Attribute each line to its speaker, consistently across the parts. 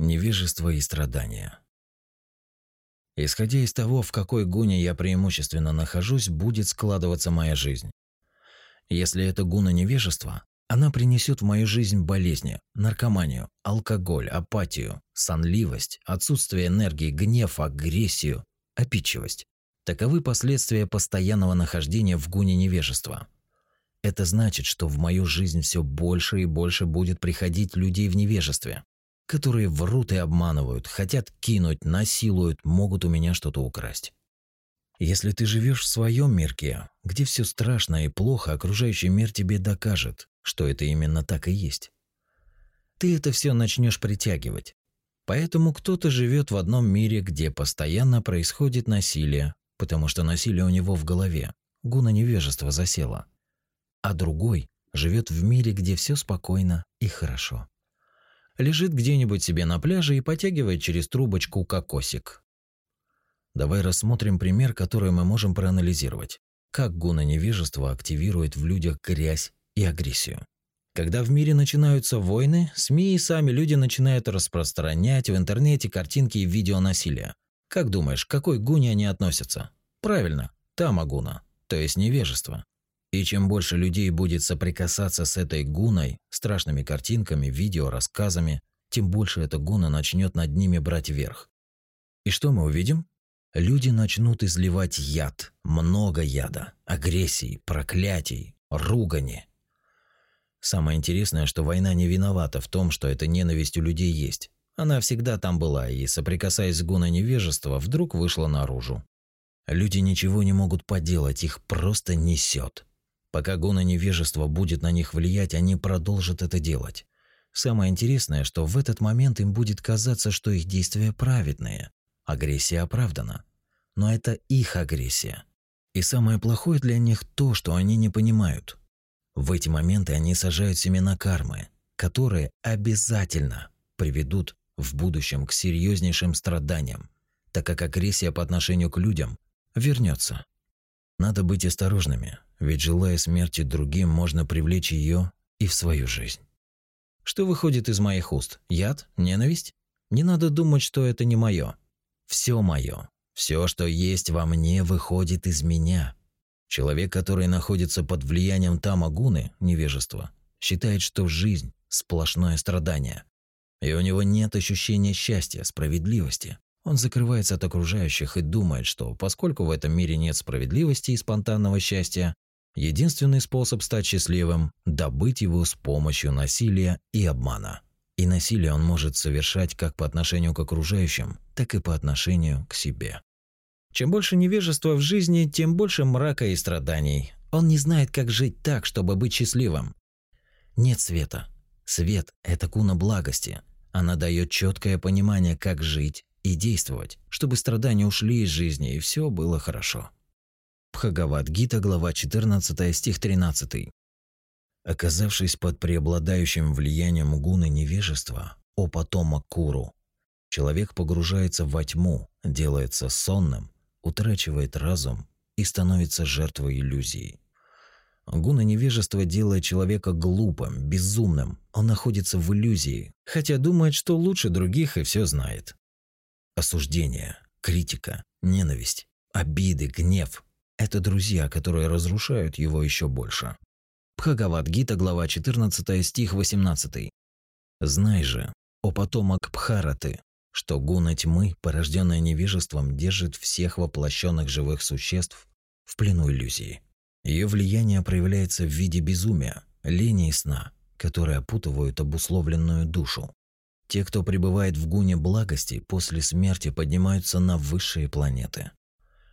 Speaker 1: невежество и страдания. Исходя из того, в какой гуне я преимущественно нахожусь, будет складываться моя жизнь. Если это гуна невежества, она принесет в мою жизнь болезни, наркоманию, алкоголь, апатию, сонливость, отсутствие энергии, гнев, агрессию, опитчивость. Таковы последствия постоянного нахождения в гуне невежества. Это значит, что в мою жизнь все больше и больше будет приходить людей в невежестве которые врут и обманывают, хотят кинуть, насилуют, могут у меня что-то украсть. Если ты живешь в своем мирке, где все страшно и плохо, окружающий мир тебе докажет, что это именно так и есть. Ты это все начнешь притягивать. Поэтому кто-то живет в одном мире, где постоянно происходит насилие, потому что насилие у него в голове, гуна невежества засела. А другой живет в мире, где все спокойно и хорошо лежит где-нибудь себе на пляже и потягивает через трубочку кокосик. Давай рассмотрим пример, который мы можем проанализировать. Как гуна невежества активирует в людях грязь и агрессию. Когда в мире начинаются войны, СМИ и сами люди начинают распространять в интернете картинки и видео насилия. Как думаешь, к какой гуне они относятся? Правильно, тамагуна, то есть невежество. И чем больше людей будет соприкасаться с этой гуной, страшными картинками, видео, рассказами, тем больше эта гуна начнет над ними брать верх. И что мы увидим? Люди начнут изливать яд, много яда, агрессии, проклятий, ругани. Самое интересное, что война не виновата в том, что эта ненависть у людей есть. Она всегда там была, и, соприкасаясь с гуной невежества, вдруг вышла наружу. Люди ничего не могут поделать, их просто несет. Пока гуна невежества будет на них влиять, они продолжат это делать. Самое интересное, что в этот момент им будет казаться, что их действия праведные. Агрессия оправдана. Но это их агрессия. И самое плохое для них то, что они не понимают. В эти моменты они сажают семена кармы, которые обязательно приведут в будущем к серьезнейшим страданиям, так как агрессия по отношению к людям вернется. Надо быть осторожными, ведь желая смерти другим, можно привлечь ее и в свою жизнь. Что выходит из моих уст? Яд? Ненависть? Не надо думать, что это не мое. Все мое. Все, что есть во мне, выходит из меня. Человек, который находится под влиянием тамагуны, невежества, считает, что жизнь – сплошное страдание. И у него нет ощущения счастья, справедливости. Он закрывается от окружающих и думает, что поскольку в этом мире нет справедливости и спонтанного счастья, единственный способ стать счастливым – добыть его с помощью насилия и обмана. И насилие он может совершать как по отношению к окружающим, так и по отношению к себе. Чем больше невежества в жизни, тем больше мрака и страданий. Он не знает, как жить так, чтобы быть счастливым. Нет света. Свет – это куна благости. Она дает четкое понимание, как жить и действовать, чтобы страдания ушли из жизни и все было хорошо. Бхагавад-гита, глава 14, стих 13. Оказавшись под преобладающим влиянием гуны невежества, о потомок Куру, человек погружается во тьму, делается сонным, утрачивает разум и становится жертвой иллюзии. Гуна невежества делает человека глупым, безумным. Он находится в иллюзии, хотя думает, что лучше других и все знает. Осуждение, критика, ненависть, обиды, гнев – это друзья, которые разрушают его еще больше. Бхагавад-гита, глава 14, стих 18. «Знай же, о потомок Бхараты, что гуна тьмы, порожденная невежеством, держит всех воплощенных живых существ в плену иллюзии. Ее влияние проявляется в виде безумия, лени и сна, которые опутывают обусловленную душу. Те, кто пребывает в гуне благости, после смерти поднимаются на высшие планеты.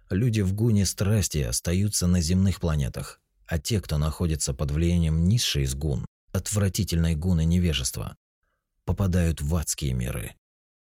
Speaker 1: Люди в гуне страсти остаются на земных планетах, а те, кто находится под влиянием низшей из гун, отвратительной гуны невежества, попадают в адские миры.